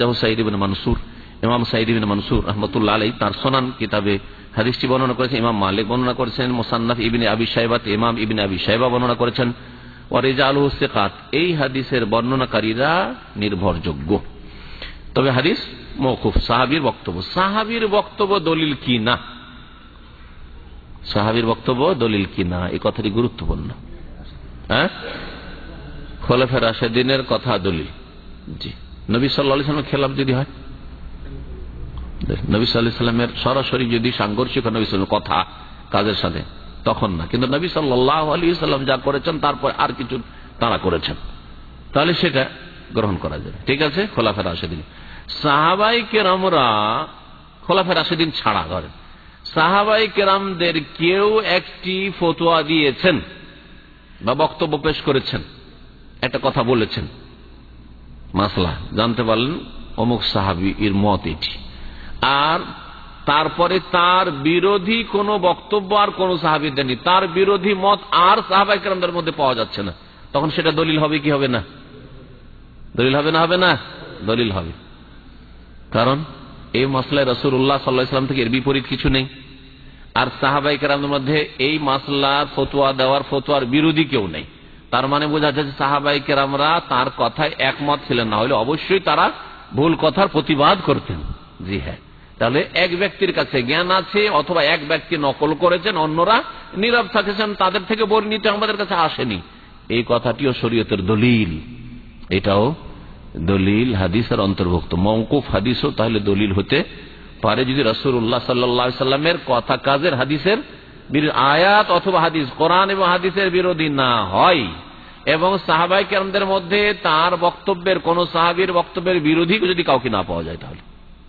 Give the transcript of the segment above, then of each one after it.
মানসুর, ইমাম মনসুর রহমতুল্লাহ আলাই সোনান কিতাবে হাদিসটি বর্ণনা করেছেন, ইমাম মালিক বর্ণনা করেছেন, মোসান্নাফ আবি সাহেবাত ইমাম আবি সাহেবা বর্ণনা করেছেন। ওয়ারিজা আল এই হাদিসের বর্ণনাকারীরা নির্ভরযোগ্য। তবে হাদিস মৌকুফ সাহাবির বক্তব্য। সাহাবির বক্তব্য দলিল কি না? সাহাবির বক্তব্য দলিল কি না? এই কথাটি গুরুত্বপূর্ণ। হ্যাঁ? খোলাফের রাশেদিনের কথা দলিল। জি। নবী সাল্লা খেলাফ যদি হয়? নবী সাল্লামের সরাসরি যদি সাংঘর্ষিক নবী সাল্লাম কথা, কাজের সাথে, তখন না। কিন্তু নবী সাল্লাহ আলী সাল্লাম যা করেছেন, তারপর আর কিছু তারা করেছেন। তাহলে সেটা গ্রহণ করা যাবে। ঠিক আছে? খোলাফের আশেদিন সাহাবাই কেরামরা খোলাফের আশেদিন ছাড়া, ধরেন। সাহাবাই কেরামদের কেউ একটি ফতোয়া দিয়েছেন বা বক্তব্য পেশ করেছেন, একটা কথা বলেছেন। মাসলা, জানতে পারলেন অমুক সাহাবি, এর মত এটি। আর তারপরে তার বিরোধী কোন বক্তব্য আর কোন সাহাবি দেননি। তার বিরোধী মত আর সাহাবাই কেরামদের মধ্যে পাওয়া যাচ্ছে না। তখন সেটা দলিল হবে কি হবে না? দলিল হবে না হবে না? দলিল হবে। কারণ এই মশলায় রসুর উল্লাহ সাল্লাহাম থেকে এর বিপরীত কিছু নেই। আর সাহাবাই মধ্যে এই মাসলার ফতুয়া দেওয়ার ফতুয়ার বিরোধী কেউ নেই। তার মানে বোঝা যাচ্ছে সাহাবাই কেরামরা তার কথায় একমত ছিলেন না, হলে অবশ্যই তারা ভুল কথার প্রতিবাদ করতেন। জি হ্যাঁ। তাহলে এক ব্যক্তির কাছে জ্ঞান আছে অথবা এক ব্যক্তি নকল করেছেন, অন্যরা নীরব থাকেছেন, তাদের থেকে বর্ণিত আমাদের কাছে আসেনি। এই কথাটিও শরীয়তের দলিল। এটাও দলিল, হাদিসের অন্তর্ভুক্ত। মৌকুফ হাদিসও তাহলে দলিল হতে পারে যদি রসুল্লাহ সাল্লা সাল্লামের কথা, কাজের, হাদিসের আয়াত অথবা হাদিস, কোরআন এবং হাদিসের বিরোধী না হয়। এবং সাহাবাই কেরমদের মধ্যে তার বক্তব্যের, কোন সাহাবির বক্তব্যের বিরোধী যদি কাউকে না পাওয়া যায় তাহলে।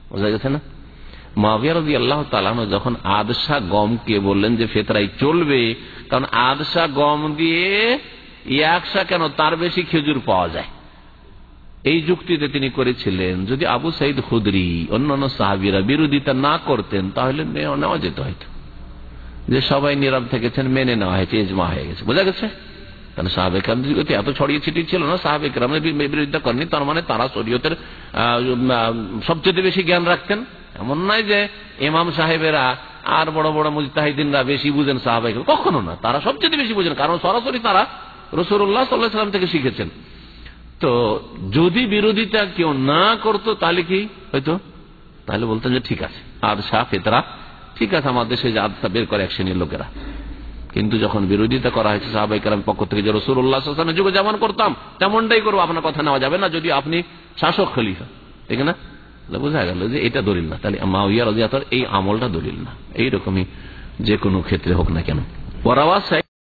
বোঝা গেছে না? যখন আদশা গমকে বললেন যে ফেতরাই চলবে, কারণ আদশা গম দিয়ে একশা কেন? তার বেশি খেজুর পাওয়া যায়। এই যুক্তিতে তিনি করেছিলেন, যদি আবু সাইদ খুদরি অন্যান্য সাহাবিরা বিরোধিতা না করতেন, তাহলে নেওয়া যেত হয়তো। যে সবাই নীরব থেকেছেন, মেনে নেওয়া হয়েছে, ইজমা হয়ে গেছে। বোঝা গেছে? কারণ সাহাবেকরাম এত ছড়িয়ে ছিটিয়ে ছিল না সাহাবেকরাম বিরোধিতা করেনি তার মানে তারা শরীয়তের সবচেয়ে বেশি জ্ঞান রাখতেন। এমন নয় যে ইমাম সাহেবেরা আর বড় বড় মুজতাহিদিনরা বেশি বুঝেন সাহাবাই কখনো না, তারা সবচেয়ে বেশি বুঝেন, কারণ সরাসরি তারা রসুল্লাহ সাল্লাহ সাল্লাম থেকে শিখেছেন। তো যদি বিরোধিতা কেউ না করতো, তাহলে কি হয়তো তাহলে বলতেন যে ঠিক আছে, আর শাহ ফেতরা ঠিক আছে আমার দেশে যে আদসা বের করে এক শ্রেণির লোকেরা। কিন্তু যখন বিরোধিতা করা হয়েছে সাহাবাই কালাম পক্ষ থেকে যে রসুল্লাহামের যুগে যেমন করতাম, তেমনটাই করব, আপনার কথা নেওয়া যাবে না, যদি আপনি শাসক খলিফা। ঠিক না? বোঝা গেল যে এটা দলিল না। তাহলে মাউিয়া রাজিয়াতর এই আমলটা দলিল না। এইরকমই যে কোনো ক্ষেত্রে হোক না কেন। ওরাওয়াজ